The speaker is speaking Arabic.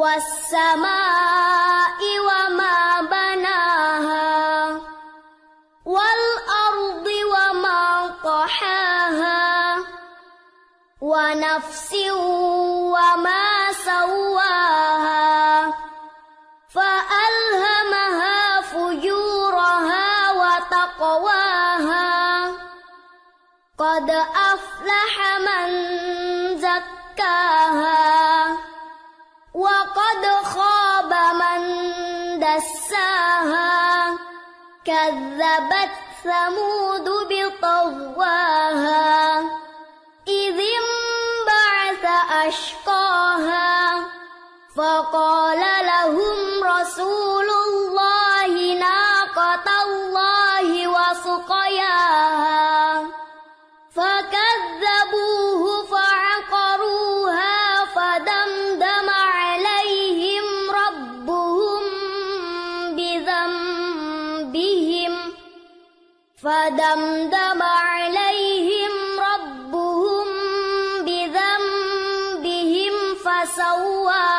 والسماء وما بناها والأرض وما طحاها ونفس وما سواها فألهمها فجورها وتقواها قد أفلح من وقد خاب من دساها. كذبت ثمود بطغواها إذ انبعث أشقاها. فقال لهم رسول الله ناقة الله وسقياها. فكذبوه فدمدم عليهم ربهم بذنبهم فسواهم